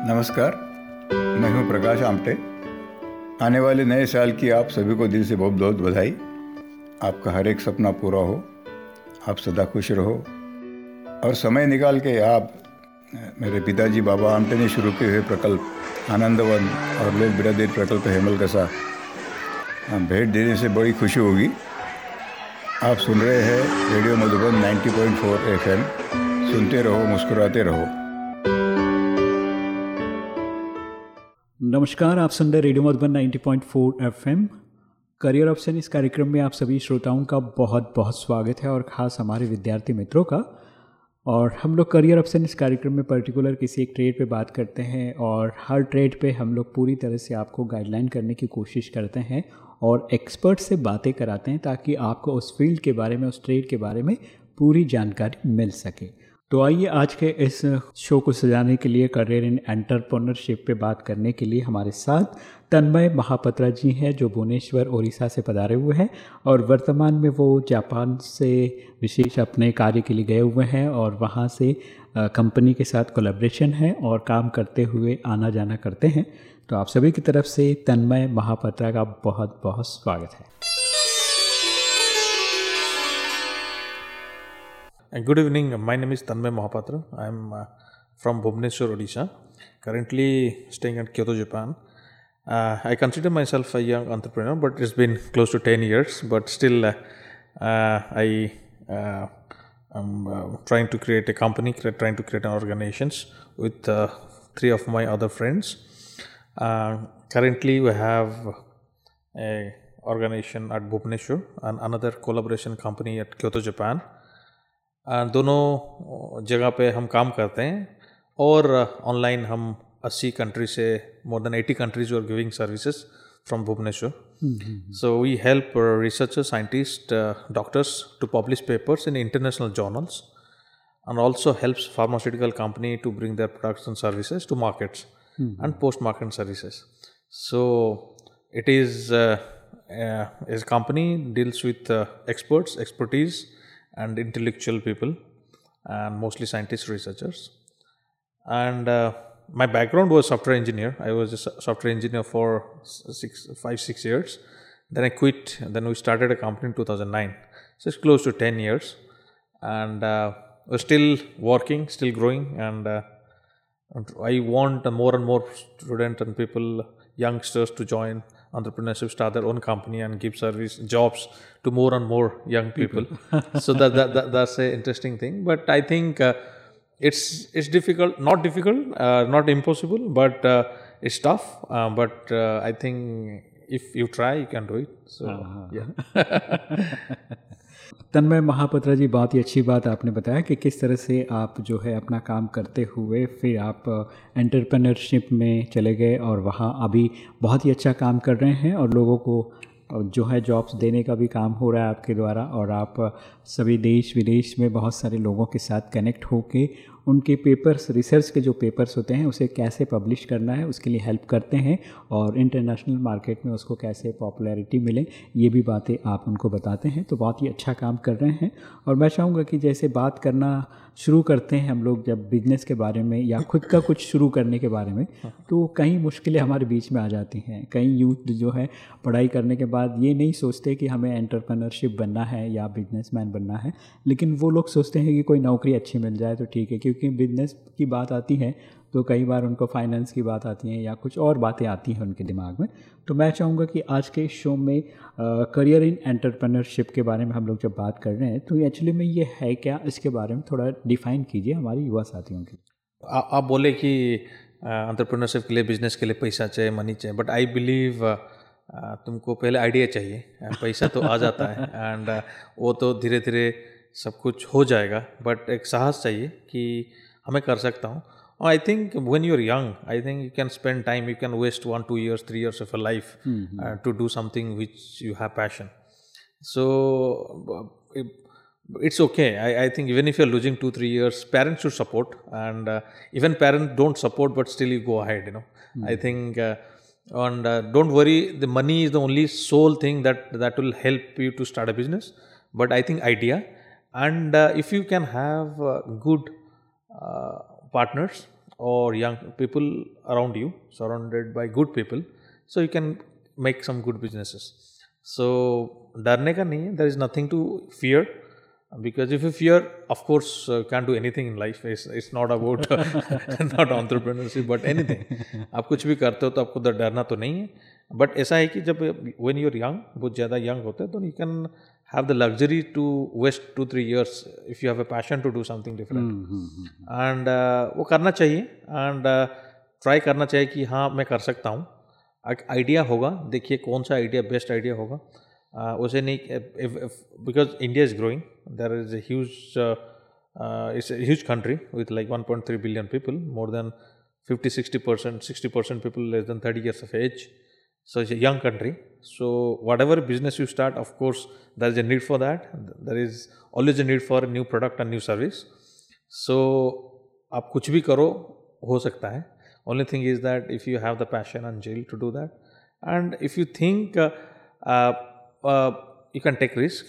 नमस्कार, मैं हूँ प्रकाश आमटे। आने वाले नए साल की आप सभी को दिल से बहुत बहुत बधाई। आपका हर एक सपना पूरा हो, आप सदा खुश रहो। और समय निकाल के आप, मेरे पिताजी बाबा आमटे ने शुरू किए हुए प्रकल्प, आनंदवन और लोक बिरादरी प्रकल्प हेमल कसा भेंट देने से बड़ी खुशी होगी। आप सुन रहे हैं रेडियो मधुबन 90.4 एफएम। सुनते रहो, मुस्कुराते रहो। नमस्कार, आप सुन रहे radio Madhuban 90.4 FM. Career option, इस कार्यक्रम में आप सभी श्रोताओं का बहुत बहुत स्वागत है और ख़ास हमारे विद्यार्थी मित्रों का। और हम लोग करियर ऑप्शन, इस कार्यक्रम में पर्टिकुलर किसी एक ट्रेड पे बात करते हैं और हर ट्रेड पे हम लोग पूरी तरह से आपको गाइडलाइन करने की कोशिश करते हैं और एक्सपर्ट से बातें कराते हैं ताकि आपको उस फ़ील्ड के बारे में, उस ट्रेड के बारे में पूरी जानकारी मिल सके। तो आइए आज के इस शो को सजाने के लिए करियर इन एंटरप्रोनरशिप पे बात करने के लिए हमारे साथ तन्मय महापत्रा जी हैं, जो भुवनेश्वर, ओडिशा से पधारे हुए हैं और वर्तमान में वो जापान से विशेष अपने कार्य के लिए गए हुए हैं और वहाँ से कंपनी के साथ कोलेब्रेशन है और काम करते हुए आना जाना करते हैं। तो आप सभी की तरफ़ से तन्मय महापत्रा का बहुत बहुत स्वागत है। Good evening. My name is Tanmay Mahapatra. I am uh, from Bhubaneswar, Odisha. Currently staying at Kyoto, Japan. Uh, I consider myself a young entrepreneur, but it's been close to 10 years. But still, uh, I am trying to create a company, trying to create an organizations with three of my other friends. currently, we have a organization at Bhubaneswar and another collaboration company at Kyoto, Japan. दोनों जगह पे हम काम करते हैं और online हम 80 country से more than 80 countries are giving services from Bhubaneswar so we help research scientist doctors to publish papers in international journals and also helps pharmaceutical company to bring their products and services to markets and post market services so it is as company deals with experts expertise and intellectual people and mostly scientists researchers. And uh, my background was software engineer. I was a software engineer for six five six years. Then i quit. Then we started a company in 2009 so it's close to 10 years. And uh, we're still working still growing. And uh, i want more and more students and people youngsters to join entrepreneurship, start their own company and give service jobs to more and more young people. so that, that, that, that's an interesting thing. But I think uh, it's it's difficult, not difficult, uh, not impossible, but uh, it's tough. Uh, but uh, I think if you try, you can do it. So uh-huh. yeah. Tanmay Mahapatra ji, बहुत ही अच्छी बात आपने बताया कि किस तरह से आप जो है अपना काम करते हुए फिर आप एंटरप्रेन्योरशिप में चले गए और वहाँ अभी बहुत ही अच्छा काम कर रहे हैं और लोगों को जो है जॉब्स देने का भी काम हो रहा है आपके द्वारा और आप सभी देश विदेश में बहुत सारे लोगों के साथ कनेक्ट होके उनके पेपर्स रिसर्च के जो पेपर्स होते हैं, उसे कैसे पब्लिश करना है, उसके लिए हेल्प करते हैं और इंटरनेशनल मार्केट में उसको कैसे पॉपुलैरिटी मिले, ये भी बातें आप उनको बताते हैं। तो बहुत ही अच्छा काम कर रहे हैं और मैं चाहूँगा कि जैसे बात करना शुरू करते हैं हम लोग जब बिज़नेस के बारे में या खुद का कुछ शुरू करने के बारे में तो कई मुश्किलें हमारे बीच में आ जाती हैं। कई यूथ जो है, पढ़ाई करने के बाद ये नहीं सोचते कि हमें एंटरप्रेन्योरशिप बनना है या बिजनेसमैन बनना है, लेकिन वो लोग सोचते हैं कि कोई नौकरी अच्छी मिल जाए तो ठीक है क्योंकि बिज़नेस की बात आती है तो कई बार उनको फाइनेंस की बात आती है या कुछ और बातें आती हैं उनके दिमाग में। तो मैं चाहूँगा कि आज के शो में करियर इन एंटरप्रेन्योरशिप के बारे में हम लोग जब बात कर रहे हैं तो एक्चुअली में ये है क्या इसके बारे में थोड़ा डिफाइन कीजिए हमारे युवा साथियों की आप बोले कि एंटरप्रेन्योरशिप के लिए बिज़नेस के लिए पैसा चाहिए मनी चाहिए बट आई बिलीव तुमको पहले आइडिया चाहिए पैसा तो आ जाता है एंड वो तो धीरे धीरे सब कुछ हो जाएगा बट एक साहस चाहिए कि हमें कर सकता हूँ। I think when your young I think you can spend time you can waste one two years three years of a life to do something which you have passion so it's okay I I think even if you are losing two three years parents should support and even parent don't support but still you go hide you know I think and don't worry the money is the only sole thing that that will help you to start a business but I think idea and uh, if you can have uh, good uh, partners or young people around you, surrounded by good people, so you can make some good businesses. So का नहीं है there is nothing to fear because if you fear of course uh, can't do anything in life it's, it's not about not entrepreneurship but anything आप कुछ भी करते हो तो आपको डरना तो नहीं है बट ऐसा है कि जब when you're young बहुत ज़्यादा young होते हैं तो you can have the luxury to waste two three years if you have a passion to do something different and uh, वो करना चाहिए and uh, try करना चाहिए कि हाँ मैं कर सकता हूँ आइडिया होगा देखिए कौन सा आइडिया बेस्ट आइडिया होगा uh, उसे नहीं because India is growing there is huge it's huge country with like 1.3 billion people more than 50 60 percent 60 percent people less than 30 years of age so it's a young country so whatever business you start of course there is a need for that there is always a need for a new product and new service so आप कुछ भी करो हो सकता है only thing is that if you have the passion and zeal to do that and if you think uh, uh, uh, you can take risk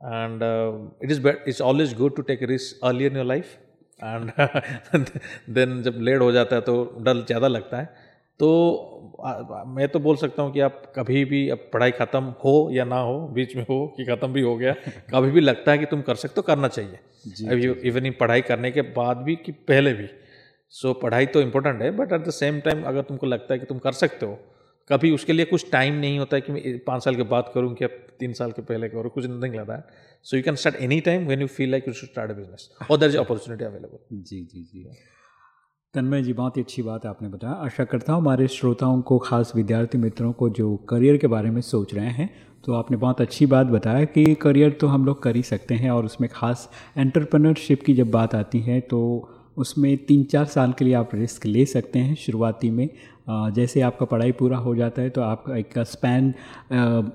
and uh, it is better it's always good to take a risk early in your life and then जब late हो जाता है तो डर ज़्यादा लगता है तो मैं तो बोल सकता हूँ कि आप कभी भी अब पढ़ाई ख़त्म हो या ना हो बीच में हो कि ख़त्म भी हो गया कभी भी लगता है कि तुम कर सकते हो करना चाहिए। अभी इवन पढ़ाई करने के बाद भी कि पहले भी। सो so, पढ़ाई तो इम्पोर्टेंट है but at the same time अगर तुमको लगता है कि तुम कर सकते हो कभी उसके लिए कुछ टाइम नहीं होता है कि मैं पाँच साल के बाद करूँ कि अब तीन साल के पहले करूँ कुछ नहीं लगता है। So you can start any time when you feel like you should start a business और दर इज़ अपॉर्चुनिटी अवेलेबल जी जी जी। तन्मय जी, बहुत ही अच्छी बात आपने बताया। आशा करता हूँ हमारे श्रोताओं को, खास विद्यार्थी मित्रों को, जो करियर के बारे में सोच रहे हैं तो आपने बहुत अच्छी बात बताया कि करियर तो हम लोग कर ही सकते हैं और उसमें खास एंटरप्रेन्योरशिप की जब बात आती है तो उसमें तीन चार साल के लिए आप रिस्क ले सकते हैं शुरुआती में। जैसे आपका पढ़ाई पूरा हो जाता है तो आप एक स्पैन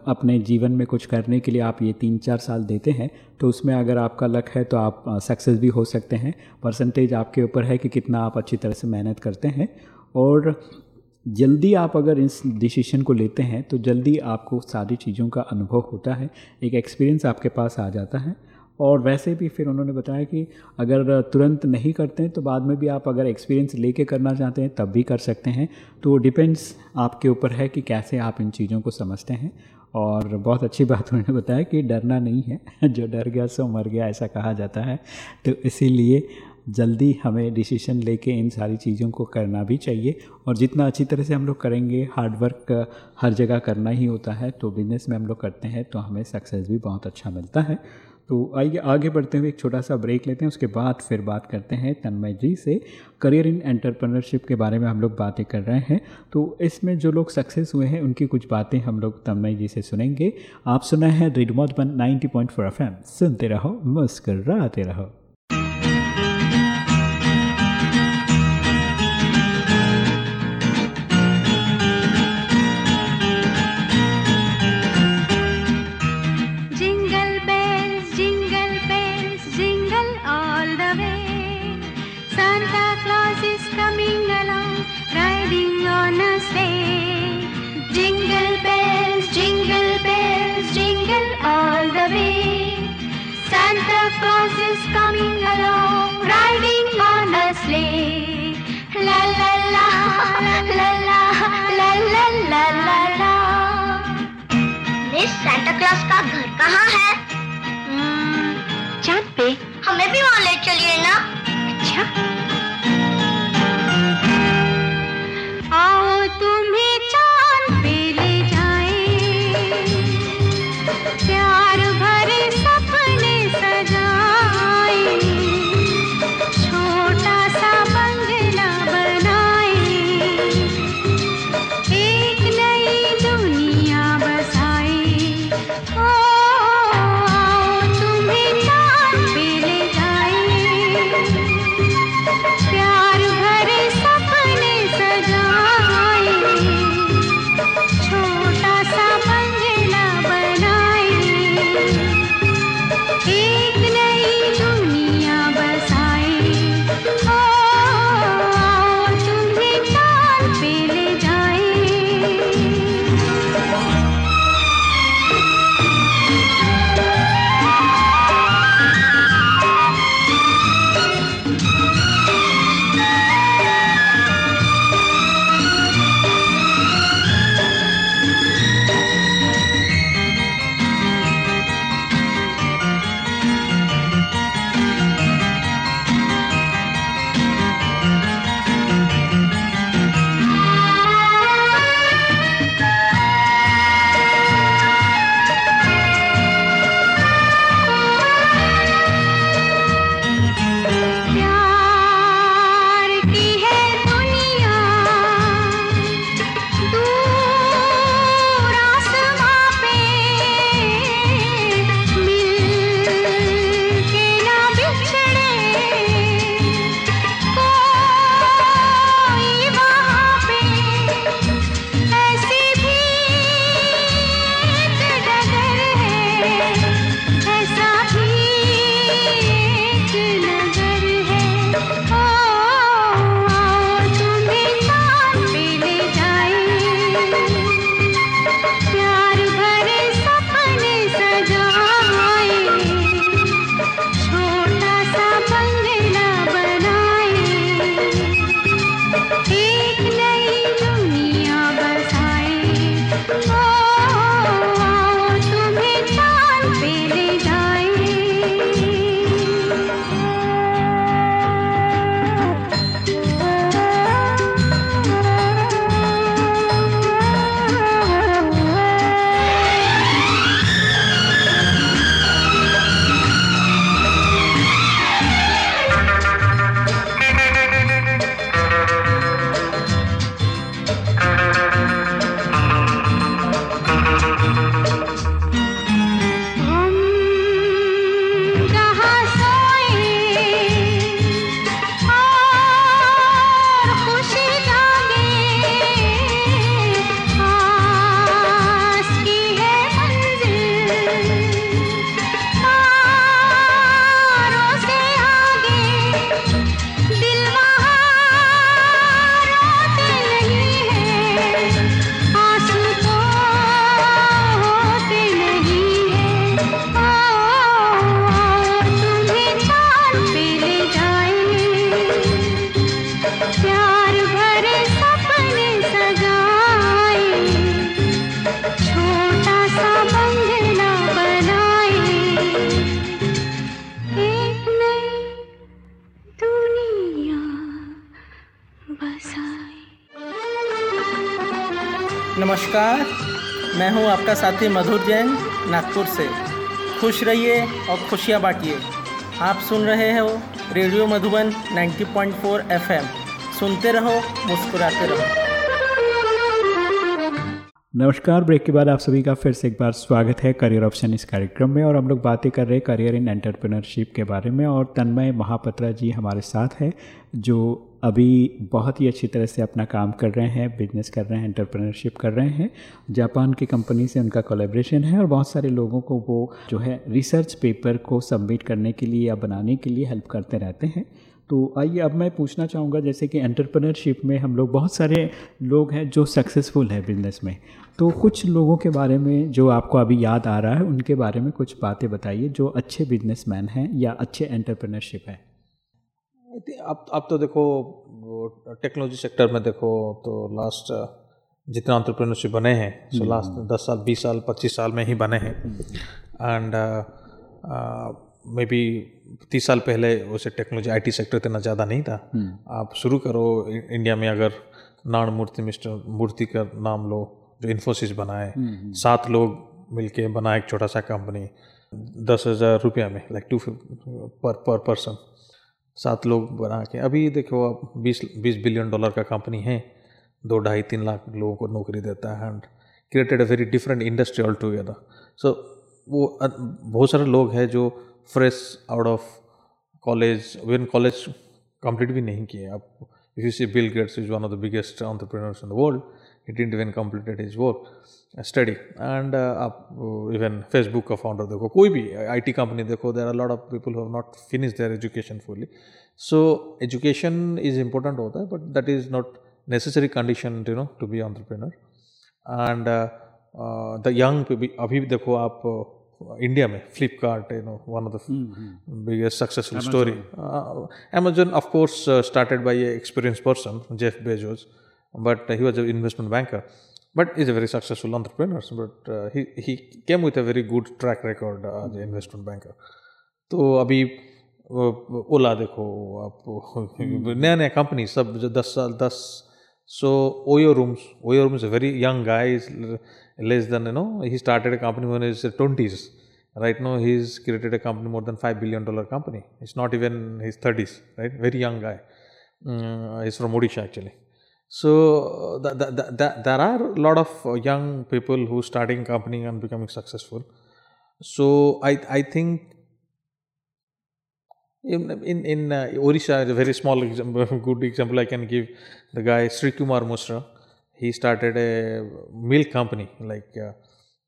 अपने जीवन में कुछ करने के लिए आप ये तीन चार साल देते हैं तो उसमें अगर आपका लक है तो आप सक्सेस भी हो सकते हैं। परसेंटेज आपके ऊपर है कि कितना आप अच्छी तरह से मेहनत करते हैं। और जल्दी आप अगर इस डिसीशन को लेते हैं तो जल्दी आपको सारी चीज़ों का अनुभव होता है, एक एक्सपीरियंस आपके पास आ जाता है। और वैसे भी फिर उन्होंने बताया कि अगर तुरंत नहीं करते हैं तो बाद में भी आप अगर एक्सपीरियंस लेके करना चाहते हैं, तब भी कर सकते हैं। तो डिपेंड्स आपके ऊपर है कि कैसे आप इन चीज़ों को समझते हैं। और बहुत अच्छी बात उन्होंने बताया कि डरना नहीं है। जो डर गया, सो मर गया, ऐसा कहा जाता है। तो इसीलिए जल्दी हमें डिसीज़न लेके इन सारी चीज़ों को करना भी चाहिए। और जितना अच्छी तरह से हम लोग करेंगे हार्डवर्क हर जगह करना ही होता है। तो बिज़नेस में हम लोग करते हैं तो हमें सक्सेस भी बहुत अच्छा मिलता है। तो आइए, आगे बढ़ते हुए एक छोटा सा ब्रेक लेते हैं, उसके बाद फिर बात करते हैं तन्मय जी से करियर इन एंटरप्रेन्योरशिप के बारे में हम लोग बातें कर रहे हैं। तो इसमें जो लोग सक्सेस हुए हैं, उनकी कुछ बातें हम लोग तन्मय जी से सुनेंगे। आप सुना है रेडमोट one ninety point four F सुनते रहो मुस्कर रहो। क्लास का घर कहाँ है? चाँद पे। हमें भी वहाँ ले चलिए ना। अच्छा। नमस्कार, मैं हूँ आपका साथी मधुर जैन नागपुर से। खुश रहिए और खुशियाँ बांटिए। आप सुन रहे हो रेडियो मधुबन 90.4 एफएम। सुनते रहो, मुस्कुराते रहो। नमस्कार, ब्रेक के बाद आप सभी का फिर से एक बार स्वागत है करियर ऑप्शन इस कार्यक्रम में। और हम लोग बातें कर रहे हैं करियर इन एंटरप्रेन्योरशिप के बारे में। और तन्मय महापत्रा जी हमारे साथ हैं, जो अभी बहुत ही अच्छी तरह से अपना काम कर रहे हैं बिज़नेस कर रहे हैं एंटरप्रेन्योरशिप कर रहे हैं। जापान की कंपनी से उनका कोलेब्रेशन है और बहुत सारे लोगों को वो जो है रिसर्च पेपर को सबमिट करने के लिए या बनाने के लिए हेल्प करते रहते हैं। तो आइए अब मैं पूछना चाहूँगा, जैसे कि एंटरप्रेन्योरशिप में हम लोग बहुत सारे लोग हैं जो सक्सेसफुल है बिज़नेस में। तो कुछ लोगों के बारे में जो आपको अभी याद आ रहा है, उनके बारे में कुछ बातें बताइए, जो अच्छे बिजनेसमैन हैं या अच्छे एंटरप्रेन्योरशिप है। अब अब तो देखो टेक्नोलॉजी सेक्टर में देखो तो लास्ट जितना एंटरप्रेन्योरशिप बने हैं सो लास्ट दस साल बीस साल पच्चीस साल में ही बने हैं। एंड मे बी तीस साल पहले वैसे टेक्नोलॉजी आईटी सेक्टर इतना ज़्यादा नहीं था। आप शुरू करो इंडिया में अगर नान मूर्ति मिस्टर मूर्ति का नाम लो जो इन्फोसिस बनाए। सात लोग मिलके बनाए एक छोटा सा कंपनी दस हज़ार रुपया में लाइक टू पर पर पर्सन सात लोग बना के। अभी देखो अब बीस बीस बिलियन डॉलर का कंपनी है, दो ढाई तीन लाख लोगों को नौकरी देता है and created a very different industry all together so वो बहुत सारे लोग हैं जो fresh out of college when college complete भी नहीं किए। आप if you see Bill Gates is one of the biggest entrepreneurs in the world he didn't even completed his work study and uh, even facebook का founder देखो कोई भी IT company देखो there are a lot of people who have not finished their education fully so education is important होता है but that is not necessary condition you know to be entrepreneur and uh, uh, the young अभी भी देखो आप India में Flipkart you know one of the biggest successful story Amazon of course started by experience person Jeff Bezos but he was an investment banker. But he's a very successful entrepreneur. But uh, he he came with a very good track record as an investment banker. तो अभी ओला देखो आप नया नया company सब जो दस साल दस सो OYO rooms OYO rooms a very young guy is less than you know he started a company when he was 20s right now he's created a company more than 5 billion dollar company it's not even his 30s right very young guy uh, he's from odisha actually so th- th- th- there are a lot of young people who starting company and becoming successful. So I I think in in, in uh, Odisha, a very small example, good example I can give. The guy Sri Kumar Musra, he started a milk company like uh,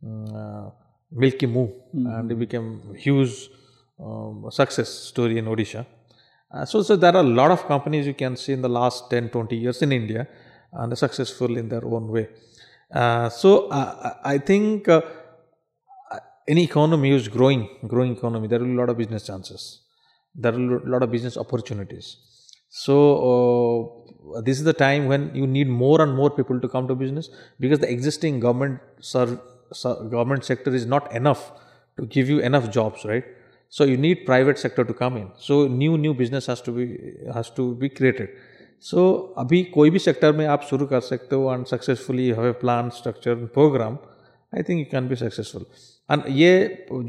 mm, uh, Milky Moo, mm-hmm. and it became huge um, success story in Odisha. Uh, so, so there are a lot of companies you can see in the last 10, 20 years in India and are successful in their own way. Uh, so uh, I think uh, any economy is growing, growing economy, there will be a lot of business chances. There will be a lot of business opportunities. So uh, this is the time when you need more and more people to come to business because the existing government government sector is not enough to give you enough jobs, right? So you need private sector to come in. So new new business has to be, has to be created. So अभी कोई भी sector में आप शुरू कर सकते हो and successfully have a plan structure program I think you can be successful and ये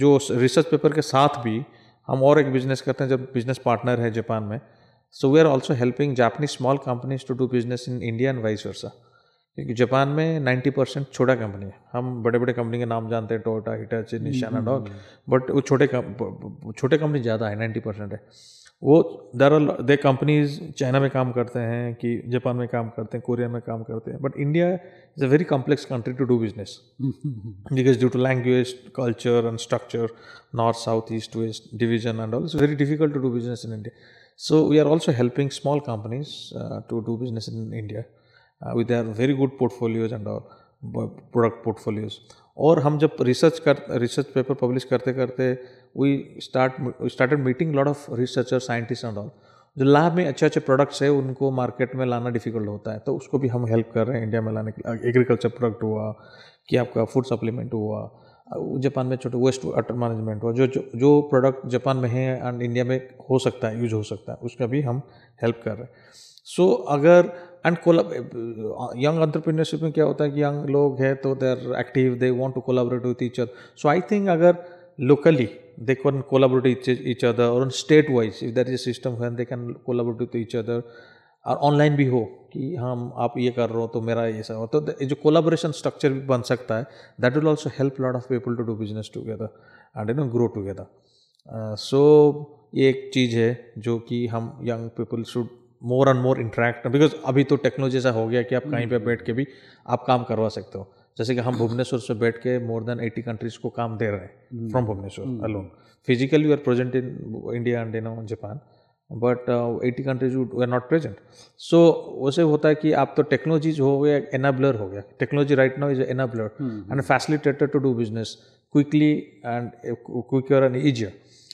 जो रिसर्च पेपर के साथ भी हम और एक बिज़नेस करते हैं जब बिज़नेस पार्टनर है जापान में so we are also helping Japanese small companies to do business in India and vice versa क्योंकि जापान में 90 परसेंट छोटा कंपनी है। हम बड़े बड़े कंपनी के नाम जानते हैं Toyota Hitachi Nissan and all but वो छोटे छोटे कंपनी ज़्यादा है 90 परसेंट है। वो दर दे कंपनीज़ चाइना में काम करते हैं कि जापान में काम करते हैं कोरिया में काम करते हैं but India is a very complex country to do business because due to language culture and structure north south east west division and all it's very difficult to do business in India so we are also helping small companies to do business in uh, with their very good portfolios and our product portfolios और हम जब research कर research paper publish करते करते we start started meeting lot of researcher scientist and all जो lab में अच्छे अच्छे प्रोडक्ट्स है उनको मार्केट में लाना डिफ़िकल्ट होता है तो उसको भी हम हेल्प कर रहे हैं इंडिया में लाने के लिए। एग्रीकल्चर प्रोडक्ट हुआ कि आपका फ़ूड सप्लीमेंट हुआ जापान में छोटे वेस्ट वाटर मैनेजमेंट हुआ जो जो जो प्रोडक्ट जापान में है एंड इंडिया में हो सकता है यूज़ हो सकता है उसका भी हम हेल्प कर रहे हैं। सो so, अगर एंड यंग एंटरप्रीनियरशिप में क्या होता है कि यंग लोग हैं तो they are active they want to collaborate with each other so I think अगर they can collaborate with each, each other or on state wise if there is a system when they can collaborate और online भी हो कि हम आप ये कर रहे हो तो मेरा ये सब हो तो जो कोलाबोरेशन स्ट्रक्चर भी बन सकता है that will also help lot of people to do business together and you know grow together so ये एक चीज़ है जो कि हम young people should more and more interact because अभी तो टेक्नोलॉजी ऐसा हो गया कि आप कहीं पे बैठ के भी आप काम करवा सकते हो। जैसे कि हम भुवनेश्वर से बैठ के मोर देन एटी कंट्रीज़ को काम दे रहे हैं from Bhubaneswar alone physically we are present in India and in Japan but eighty countries we are not present so वैसे होता है कि आप तो टेक्नोलॉजी हो गया एनाबलर हो गया। Technology right now is enabler and facilitator to do business quickly and quicker and easier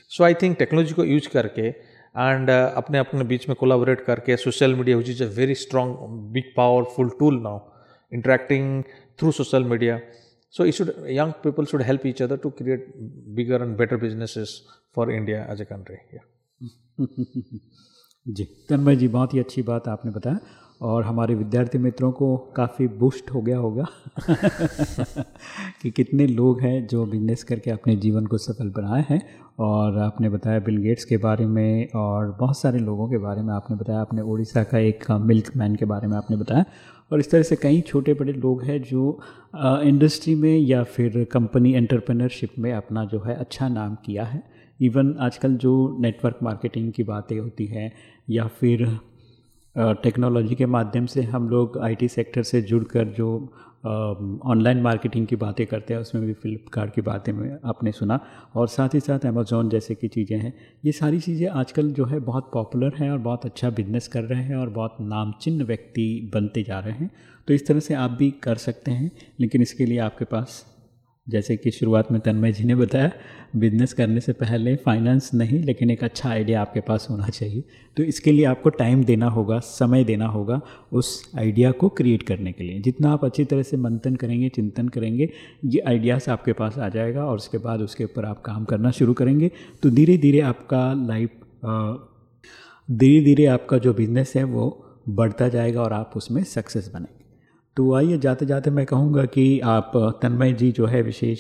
so I think technology को यूज़ करके एंड अपने अपने बीच में कोलाबोरेट करके social media which is a very strong big powerful tool now interacting through social media so it should young people should help each other to create bigger and better businesses for India as a country जी, तन्मय जी, बहुत ही अच्छी बात आपने बताया। और हमारे विद्यार्थी मित्रों को काफ़ी बूस्ट हो गया होगा कि कितने लोग हैं जो बिज़नेस करके अपने जीवन को सफल बनाए हैं। और आपने बताया बिल गेट्स के बारे में और बहुत सारे लोगों के बारे में आपने बताया। आपने उड़ीसा का एक मिल्क मैन के बारे में आपने बताया। और इस तरह से कई छोटे बड़े लोग हैं जो इंडस्ट्री में या फिर कंपनी एंटरप्रेन्योरशिप में अपना जो है अच्छा नाम किया है। इवन आजकल जो नेटवर्क मार्केटिंग की बातें होती हैं या फिर टेक्नोलॉजी के माध्यम से हम लोग आईटी सेक्टर से जुड़कर जो ऑनलाइन मार्केटिंग की बातें करते हैं, उसमें भी फ्लिपकार्ट की बातें में आपने सुना। और साथ ही साथ अमेज़ोन जैसे की चीज़ें हैं, ये सारी चीज़ें आजकल जो है बहुत पॉपुलर हैं और बहुत अच्छा बिज़नेस कर रहे हैं और बहुत नामचिन्ह व्यक्ति बनते जा रहे हैं। तो इस तरह से आप भी कर सकते हैं, लेकिन इसके लिए आपके पास जैसे कि शुरुआत में तन्मय जी ने बताया बिज़नेस करने से पहले फाइनेंस नहीं, लेकिन एक अच्छा आइडिया आपके पास होना चाहिए। तो इसके लिए आपको टाइम देना होगा, समय देना होगा उस आइडिया को क्रिएट करने के लिए। जितना आप अच्छी तरह से मंथन करेंगे, चिंतन करेंगे, ये आइडियाज़ आपके पास आ जाएगा और उसके बाद उसके ऊपर आप काम करना शुरू करेंगे। तो धीरे धीरे आपका लाइफ धीरे धीरे आपका जो बिज़नेस है वो बढ़ता जाएगा और आप उसमें सक्सेस बनेंगे। तो आइए जाते जाते मैं कहूँगा कि आप तन्मय जी जो है विशेष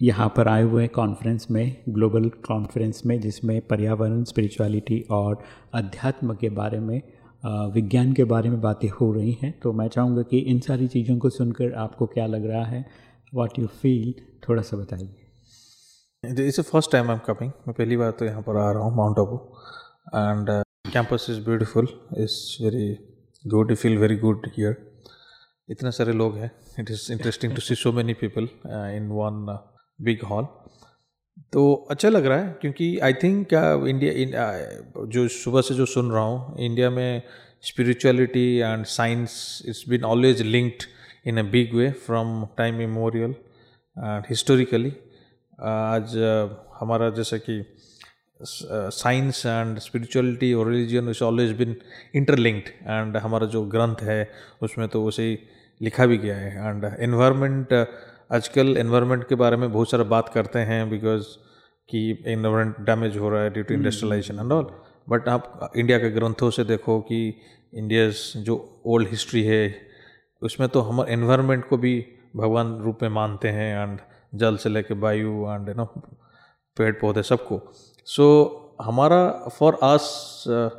यहाँ पर आए हुए कॉन्फ्रेंस में ग्लोबल कॉन्फ्रेंस में, जिसमें पर्यावरण स्पिरिचुअलिटी और अध्यात्म के बारे में विज्ञान के बारे में बातें हो रही हैं। तो मैं चाहूँगा कि इन सारी चीज़ों को सुनकर आपको क्या लग रहा है? वॉट यू फील थोड़ा सा बताइए। It's first time I am coming मैं पहली बार तो यहाँ पर आ रहा हूँ Mount Abu and campus is beautiful is very good feel very good here इतने सारे लोग हैं। It is interesting to see so many people in one big hall तो अच्छा लग रहा है क्योंकि आई थिंक क्या इंडिया जो सुबह से जो सुन रहा हूँ इंडिया में spirituality and science it's been always linked in a big way from time memorial and historically आज uh, हमारा जैसा कि साइंस एंड स्पिरिचुअलिटी और religion is always been interlinked and हमारा जो ग्रंथ है, उसमें तो उसे लिखा भी गया है। एंड एनवायरनमेंट आजकल एनवायरनमेंट के बारे में बहुत सारा बात करते हैं बिकॉज़ कि एनवायरनमेंट डैमेज हो रहा है due to industrialization and all but आप इंडिया के ग्रंथों से देखो कि इंडियाज जो ओल्ड हिस्ट्री है, उसमें तो हम एनवायरनमेंट को भी भगवान रूप में मानते हैं एंड जल से लेके वायु एंड यू नो पेड़ पौधे सबको। सो हमारा फॉर आस uh,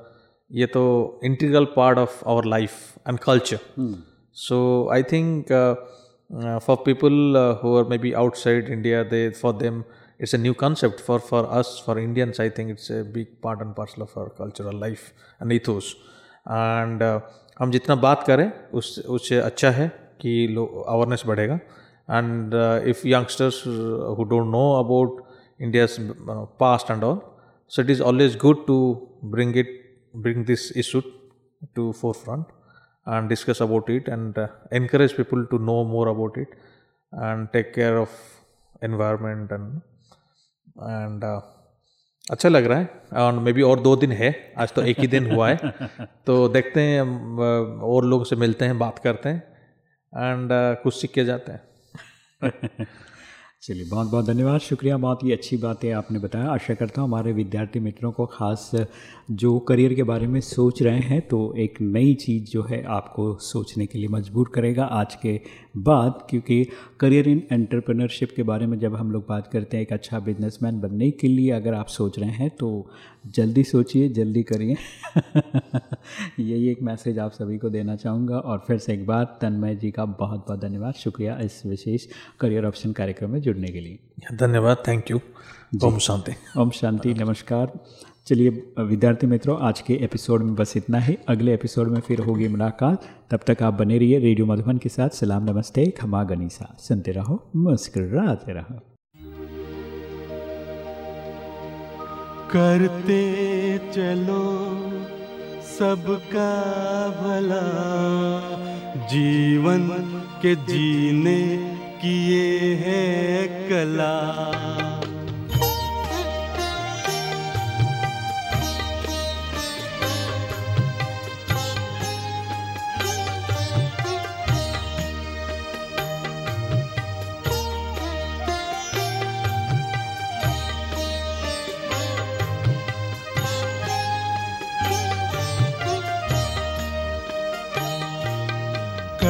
ये तो integral part of our life and culture so I think for people who are may be outside India they for them it's a new concept. For for us for indians i think it's a big part and parcel of our cultural life and ethos. And uh, हम जितना बात करें उस उससे अच्छा है कि awareness बढ़ेगा. And if youngsters who don't know about India's uh, past and all. So it is always good to bring it, bring this issue to forefront and discuss about it and uh, encourage people to know more about it and take care of environment and and uh, अच्छा लग रहा है और may be और दो दिन है आज तो एक ही दिन हुआ है तो देखते हैं और लोगों से मिलते हैं बात करते हैं एंड uh, कुछ सीख के जाते हैं चलिए, बहुत बहुत धन्यवाद। शुक्रिया, बहुत ही अच्छी बात आपने बताया। आशा करता हूँ हमारे विद्यार्थी मित्रों को खास जो करियर के बारे में सोच रहे हैं तो एक नई चीज़ जो है आपको सोचने के लिए मजबूर करेगा। आज के बाद क्योंकि करियर इन एंटरप्रेन्योरशिप के बारे में जब हम लोग बात करते हैं एक अच्छा बिजनेसमैन बनने के लिए अगर आप सोच रहे हैं तो जल्दी सोचिए जल्दी करिए। यही एक मैसेज आप सभी को देना चाहूँगा। और फिर से एक बार तन्मय जी का बहुत बहुत धन्यवाद। शुक्रिया इस विशेष करियर ऑप्शन कार्यक्रम में जुड़ने के लिए। धन्यवाद थैंक यू ओम शांति। ओम शांति नमस्कार। चलिए, विद्यार्थी मित्रों, आज के एपिसोड में बस इतना ही। अगले एपिसोड में फिर होगी मुलाकात। तब तक आप बने रहिए रेडियो मधुबन के साथ। सलाम, नमस्ते, खमा गनीसा। सुनते रहो, मुस्कुराते रहो। करते चलो सबका भला। जीवन के जीने की ये है कला।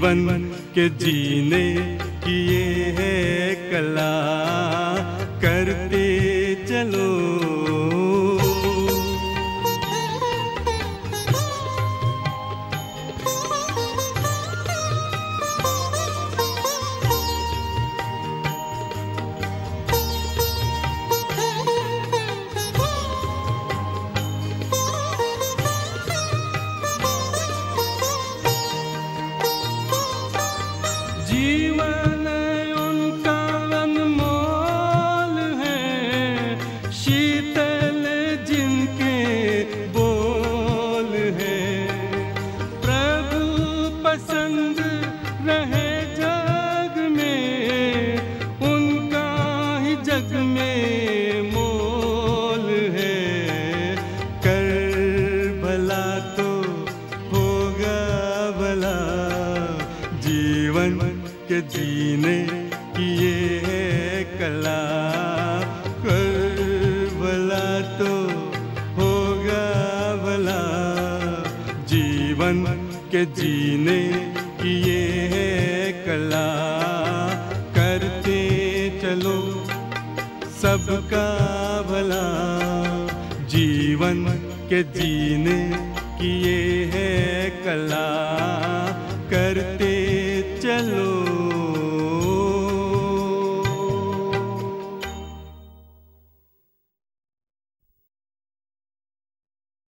जीवन के जीने की ये है कला। जग में मोल है। कर भला तो होगा भला। जीवन के जीने की ये है कला। कर भला तो होगा भला। जीवन के जीने सबका भला जीवन के जीने की ये है कला।